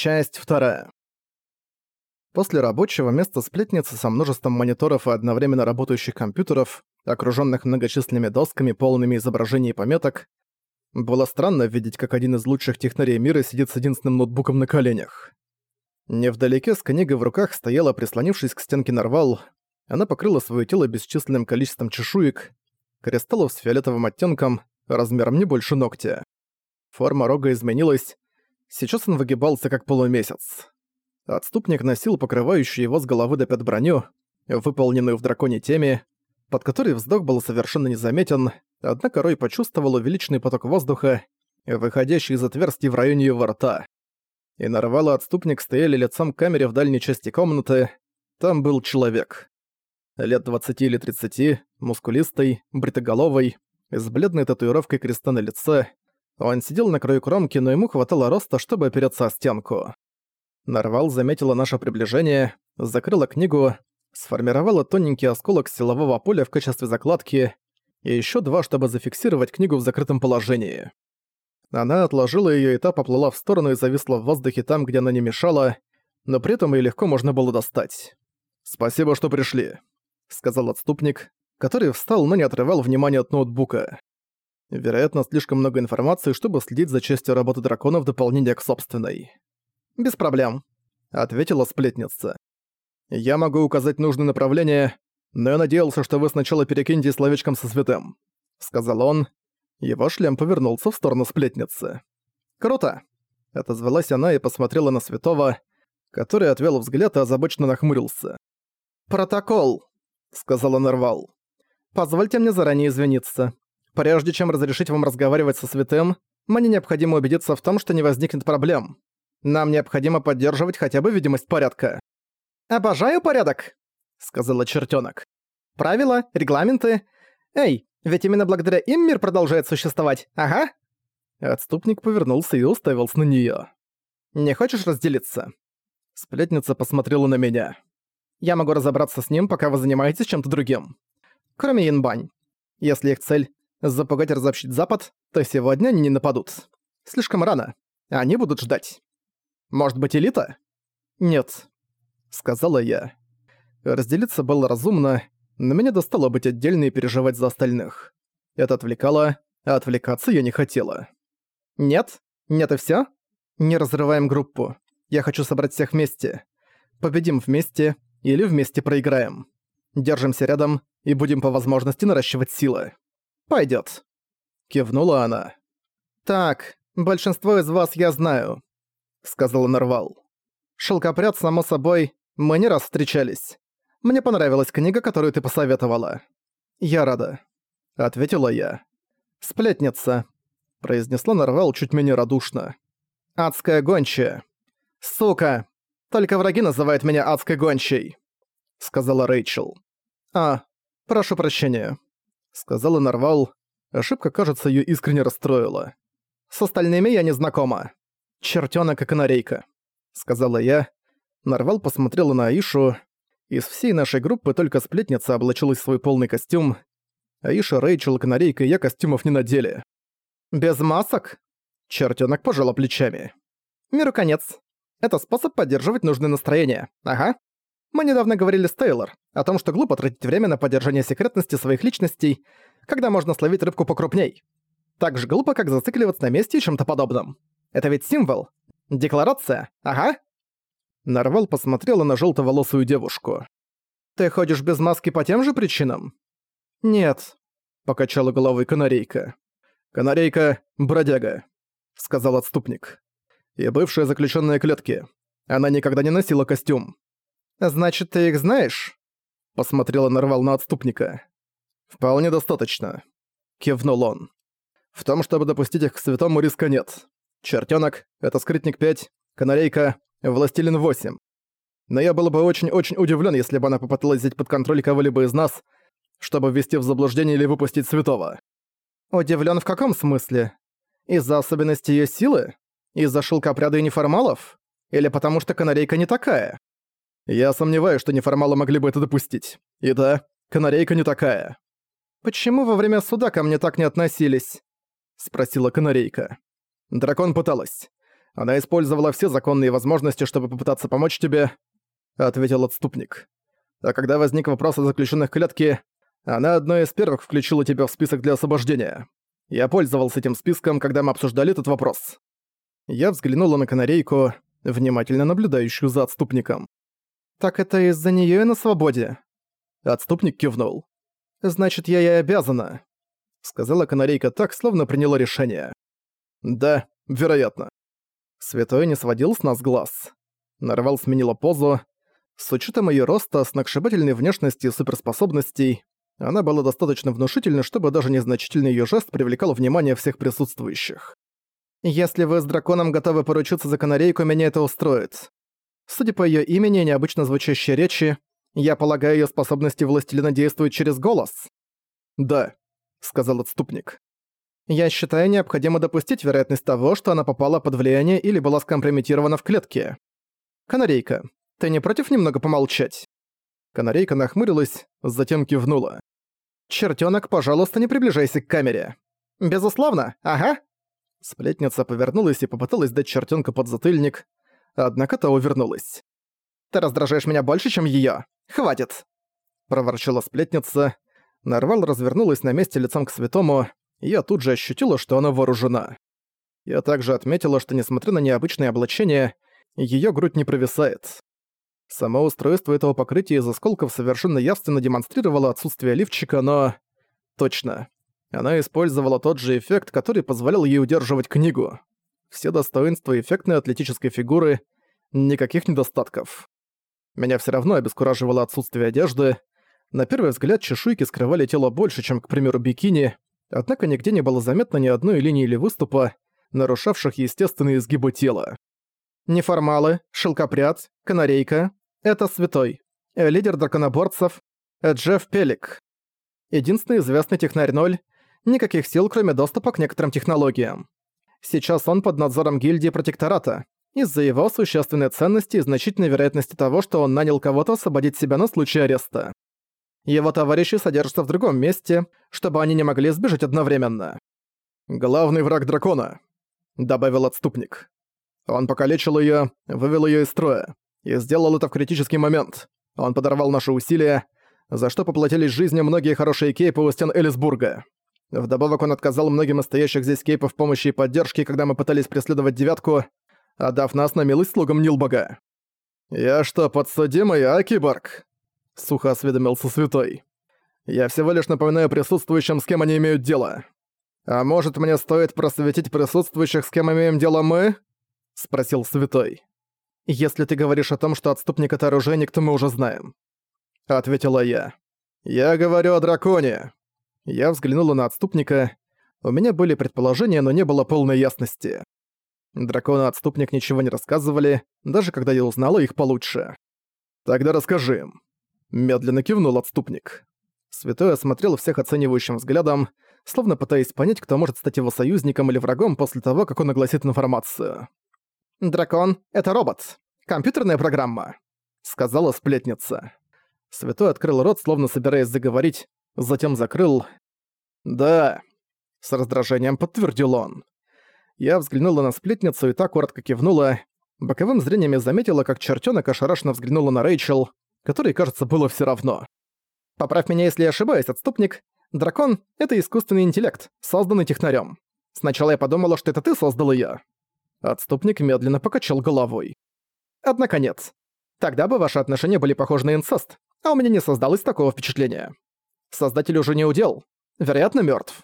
Часть вторая. После рабочего места сплетницы со множеством мониторов и одновременно работающих компьютеров, окружённых многочисленными досками, полными изображений и пометок, было странно видеть, как один из лучших технарей мира сидит с единственным ноутбуком на коленях. Невдалеке с книгой в руках стояла, прислонившись к стенке нарвал. Она покрыла своё тело бесчисленным количеством чешуек, кристаллов с фиолетовым оттенком, размером не больше ногтя. Форма рога изменилась, сейчас он выгибался как полумесяц. Отступник носил покрывающую его с головы до пят броню, выполненную в драконе теме, под которой вздох был совершенно незаметен, однако Рой почувствовал увеличенный поток воздуха, выходящий из отверстий в районе его рта. И нарвало отступник стояли лицом к камере в дальней части комнаты. Там был человек. Лет 20 или 30, мускулистый, бритоголовый, с бледной татуировкой креста на лице. Он сидел на краю кромки, но ему хватало роста, чтобы опереться о стенку. Нарвал заметила наше приближение, закрыла книгу, сформировала тоненький осколок силового поля в качестве закладки и еще два, чтобы зафиксировать книгу в закрытом положении. Она отложила ее и та поплыла в сторону и зависла в воздухе там, где она не мешала, но при этом ее легко можно было достать. «Спасибо, что пришли», — сказал отступник, который встал, но не отрывал внимания от ноутбука. Вероятно, слишком много информации, чтобы следить за частью работы дракона в дополнение к собственной. «Без проблем», — ответила сплетница. «Я могу указать нужное направление, но я надеялся, что вы сначала перекинете словечком со святым», — сказал он. Его шлем повернулся в сторону сплетницы. «Круто!» — отозвалась она и посмотрела на святого, который отвел взгляд и озабоченно нахмурился. «Протокол!» — сказала Нарвал. «Позвольте мне заранее извиниться. Прежде чем разрешить вам разговаривать со святым, мне необходимо убедиться в том, что не возникнет проблем. Нам необходимо поддерживать хотя бы видимость порядка». «Обожаю порядок», — сказала чертёнок. «Правила, регламенты. Эй, ведь именно благодаря им мир продолжает существовать, ага». Отступник повернулся и уставился на неё. «Не хочешь разделиться?» Сплетница посмотрела на меня. «Я могу разобраться с ним, пока вы занимаетесь чем-то другим. Кроме Янбань. Если их цель запугать и разобщить Запад, то сегодня они не нападут. Слишком рано. Они будут ждать. Может быть, элита? Нет, сказала я. Разделиться было разумно, но меня достало быть отдельно и переживать за остальных. Это отвлекало, а отвлекаться я не хотела. Нет? Нет и всё? Не разрываем группу. Я хочу собрать всех вместе. Победим вместе или вместе проиграем. Держимся рядом и будем по возможности наращивать силы. Пойдет. Кивнула она. «Так, большинство из вас я знаю», — сказала Нарвал. «Шелкопряд, само собой, мы не раз встречались. Мне понравилась книга, которую ты посоветовала. Я рада», — ответила я. «Сплетница», — произнесла Нарвал чуть менее радушно. «Адская гончая». «Сука! Только враги называют меня адской гончей», — сказала Рэйчел. «А, прошу прощения», сказала Нарвал. Ошибка, кажется, её искренне расстроила. «С остальными я не знакома. Чертёнок и канарейка», — сказала я. Нарвал посмотрела на Аишу. Из всей нашей группы только сплетница облачилась в свой полный костюм. Аиша, Рэйчел, канарейка и я костюмов не надели. «Без масок?» Чертёнок пожала плечами. «Миру конец. Это способ поддерживать нужное настроение. Ага. Мы недавно говорили с Тейлор о том, что глупо тратить время на поддержание секретности своих личностей, когда можно словить рыбку покрупней. Так же глупо, как зацикливаться на месте и чем-то подобном. Это ведь символ. Декларация, ага. Нарвал посмотрела на желтоволосую девушку. «Ты ходишь без маски по тем же причинам?» «Нет», — покачала головой канарейка. «Канарейка — бродяга», — сказал отступник. «И бывшая заключенная клетки. Она никогда не носила костюм. «Значит, ты их знаешь?» Посмотрела Нарвал на отступника. «Вполне достаточно», — кивнул он. «В том, чтобы допустить их к святому, риска нет. Чертёнок — это скрытник 5, канарейка — властелин 8. Но я был бы очень-очень удивлен, если бы она попыталась взять под контроль кого-либо из нас, чтобы ввести в заблуждение или выпустить святого». Удивлен в каком смысле? Из-за особенностей ее силы? Из-за шелкопряда и неформалов? Или потому что канарейка не такая? Я сомневаюсь, что неформалы могли бы это допустить. И да, канарейка не такая. «Почему во время суда ко мне так не относились?» — спросила канарейка. Дракон пыталась. Она использовала все законные возможности, чтобы попытаться помочь тебе», — ответил отступник. «А когда возник вопрос о заключенных клетке, она одной из первых включила тебя в список для освобождения. Я пользовался этим списком, когда мы обсуждали этот вопрос». Я взглянула на канарейку, внимательно наблюдающую за отступником. «Так это из-за неё я на свободе?» Отступник кивнул. «Значит, я ей обязана», — сказала канарейка так, словно приняла решение. «Да, вероятно». Святой не сводил с нас глаз. Нарвал сменила позу. С учетом ее роста, сногсшибательной внешности и суперспособностей, она была достаточно внушительна, чтобы даже незначительный ее жест привлекал внимание всех присутствующих. «Если вы с драконом готовы поручиться за канарейку, меня это устроит. Судя по ее имени и необычно звучащей речи, я полагаю, ее способности властелина действуют через голос?» «Да», — сказал отступник. «Я считаю, необходимо допустить вероятность того, что она попала под влияние или была скомпрометирована в клетке. Канарейка, ты не против немного помолчать?» Канарейка нахмурилась, затем кивнула. «Чертёнок, пожалуйста, не приближайся к камере». «Безусловно, ага». Сплетница повернулась и попыталась дать чертёнка подзатыльник, однако та увернулась. «Ты раздражаешь меня больше, чем её. Хватит!» Проворчала сплетница. Нарвал развернулась на месте лицом к святому, и я тут же ощутила, что она вооружена. Я также отметила, что несмотря на необычное облачение, её грудь не провисает. Само устройство этого покрытия из осколков совершенно явственно демонстрировало отсутствие лифчика, но... Точно. Она использовала тот же эффект, который позволял ей удерживать книгу. Все достоинства эффектной атлетической фигуры, никаких недостатков. Меня все равно обескураживало отсутствие одежды. На первый взгляд чешуйки скрывали тело больше, чем, к примеру, бикини, однако нигде не было заметно ни одной линии или выступа, нарушавших естественные изгибы тела. Неформалы, шелкопряд, канарейка, это Святой, э, лидер драконоборцев, Джефф Пелик. Единственный известный технарь ноль, никаких сил, кроме доступа к некоторым технологиям. Сейчас он под надзором гильдии протектората, из-за его существенной ценности и значительной вероятности того, что он нанял кого-то освободить себя на случай ареста. Его товарищи содержатся в другом месте, чтобы они не могли сбежать одновременно. «Главный враг дракона», — добавил отступник. Он покалечил её, вывел её из строя. И сделал это в критический момент. Он подорвал наши усилия, за что поплатились жизнью многие хорошие кейпы у стен Элисбурга. Вдобавок он отказал многим из стоящих здесь кейпов помощи и поддержки, когда мы пытались преследовать девятку, отдав нас на милость слугам Нилбога. «Я что, подсудимый, а, киборг?» — сухо осведомился Святой. «Я всего лишь напоминаю присутствующим, с кем они имеют дело. А может, мне стоит просветить присутствующих, с кем имеем дело мы?» — спросил Святой. «Если ты говоришь о том, что отступник — это оружейник, то мы уже знаем», — ответила я. «Я говорю о драконе». Я взглянула на отступника. У меня были предположения, но не было полной ясности. Дракон и отступник ничего не рассказывали, даже когда я узнала их получше. «Тогда расскажи им». Медленно кивнул отступник. Святой осмотрел всех оценивающим взглядом, словно пытаясь понять, кто может стать его союзником или врагом после того, как он огласит информацию. «Дракон — это робот. Компьютерная программа», — сказала сплетница. Святой открыл рот, словно собираясь заговорить, затем закрыл. «Да», — с раздражением подтвердил он. Я взглянула на сплетницу и так коротко кивнула. Боковым зрением я заметила, как чертёнок ошарашенно взглянула на Рэйчел, которой, кажется, было всё равно. «Поправь меня, если я ошибаюсь, отступник. Дракон — это искусственный интеллект, созданный технарём. Сначала я подумала, что это ты создал её. Отступник медленно покачал головой. «Однако нет. Тогда бы ваши отношения были похожи на инцест, а у меня не создалось такого впечатления. Создатель уже не удел. Вероятно, мертв.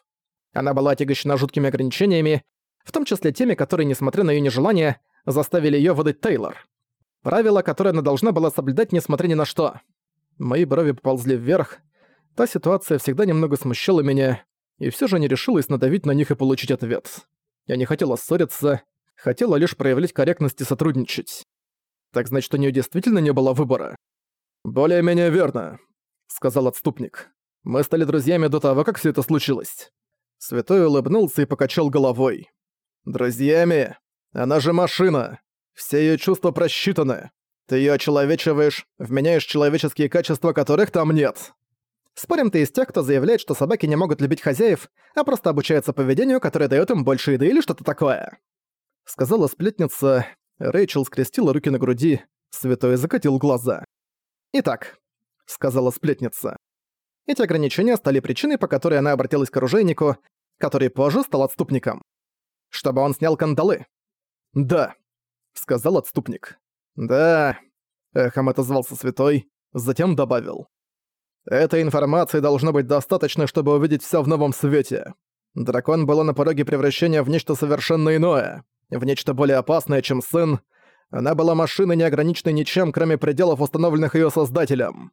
Она была отягощена жуткими ограничениями, в том числе теми, которые, несмотря на ее нежелание, заставили ее выдать Тейлор. Правила, которые она должна была соблюдать, несмотря ни на что. Мои брови поползли вверх. Та ситуация всегда немного смущала меня, и все же не решилась надавить на них и получить ответ. Я не хотела ссориться, хотела лишь проявлять корректность и сотрудничать. Так значит, у нее действительно не было выбора. «Более-менее верно», — сказал отступник. «Мы стали друзьями до того, как все это случилось». Святой улыбнулся и покачал головой. «Друзьями? Она же машина. Все ее чувства просчитаны. Ты ее очеловечиваешь, вменяешь человеческие качества, которых там нет». Спорим, ты из тех, кто заявляет, что собаки не могут любить хозяев, а просто обучаются поведению, которое дает им больше еды или что-то такое. — сказала сплетница. Рэйчел скрестила руки на груди, святой закатил глаза. «Итак», — сказала сплетница. Эти ограничения стали причиной, по которой она обратилась к оружейнику, который позже стал отступником. Чтобы он снял кандалы. «Да», — сказал отступник. «Да», — эхом отозвался святой, затем добавил. «Этой информации должно быть достаточно, чтобы увидеть всё в новом свете. Дракон была на пороге превращения в нечто совершенно иное, в нечто более опасное, чем сын. Она была машиной, не ограниченной ничем, кроме пределов, установленных её создателем».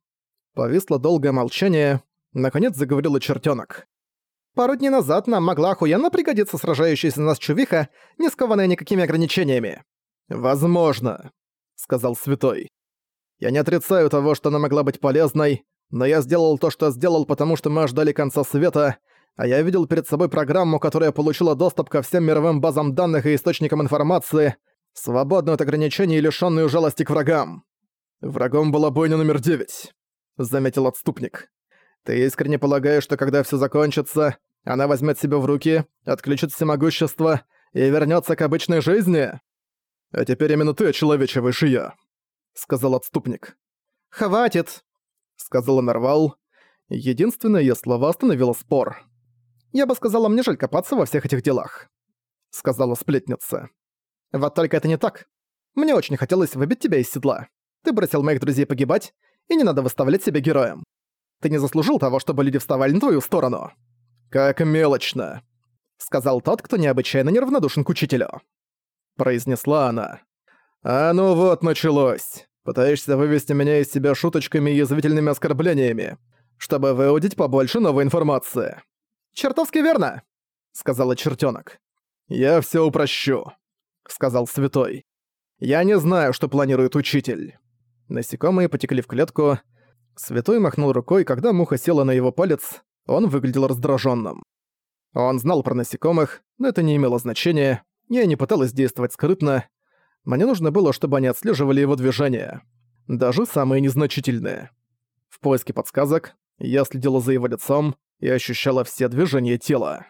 Повисло долгое молчание. Наконец заговорила чертёнок. Пару дней назад нам могла охуенно пригодиться сражающаяся нас чувиха, не скованная никакими ограничениями. «Возможно», — сказал Святой. «Я не отрицаю того, что она могла быть полезной, но я сделал то, что сделал, потому что мы ждали конца света, а я видел перед собой программу, которая получила доступ ко всем мировым базам данных и источникам информации, свободную от ограничений и лишённую жалости к врагам. Врагом была бойня номер девять», — заметил отступник. Ты искренне полагаешь, что когда все закончится, она возьмет себя в руки, отключит всемогущество и вернется к обычной жизни? А теперь именно ты очеловечиваешь я, сказал отступник. Хватит, сказала Нарвал. Единственное ее слова остановило спор. Я бы сказала, мне жаль копаться во всех этих делах, сказала сплетница. Вот только это не так. Мне очень хотелось выбить тебя из седла. Ты бросил моих друзей погибать, и не надо выставлять себя героем. Ты не заслужил того, чтобы люди вставали на твою сторону». «Как мелочно», — сказал тот, кто необычайно неравнодушен к учителю. Произнесла она. «А ну вот началось. Пытаешься вывести меня из себя шуточками и язвительными оскорблениями, чтобы выудить побольше новой информации». «Чертовски верно», — сказала чертёнок. «Я всё упрощу», — сказал святой. «Я не знаю, что планирует учитель». Насекомые потекли в клетку, Святой махнул рукой, когда муха села на его палец, он выглядел раздраженным. Он знал про насекомых, но это не имело значения, я не пыталась действовать скрытно. Мне нужно было, чтобы они отслеживали его движения. Даже самые незначительные. В поиске подсказок я следила за его лицом и ощущала все движения тела.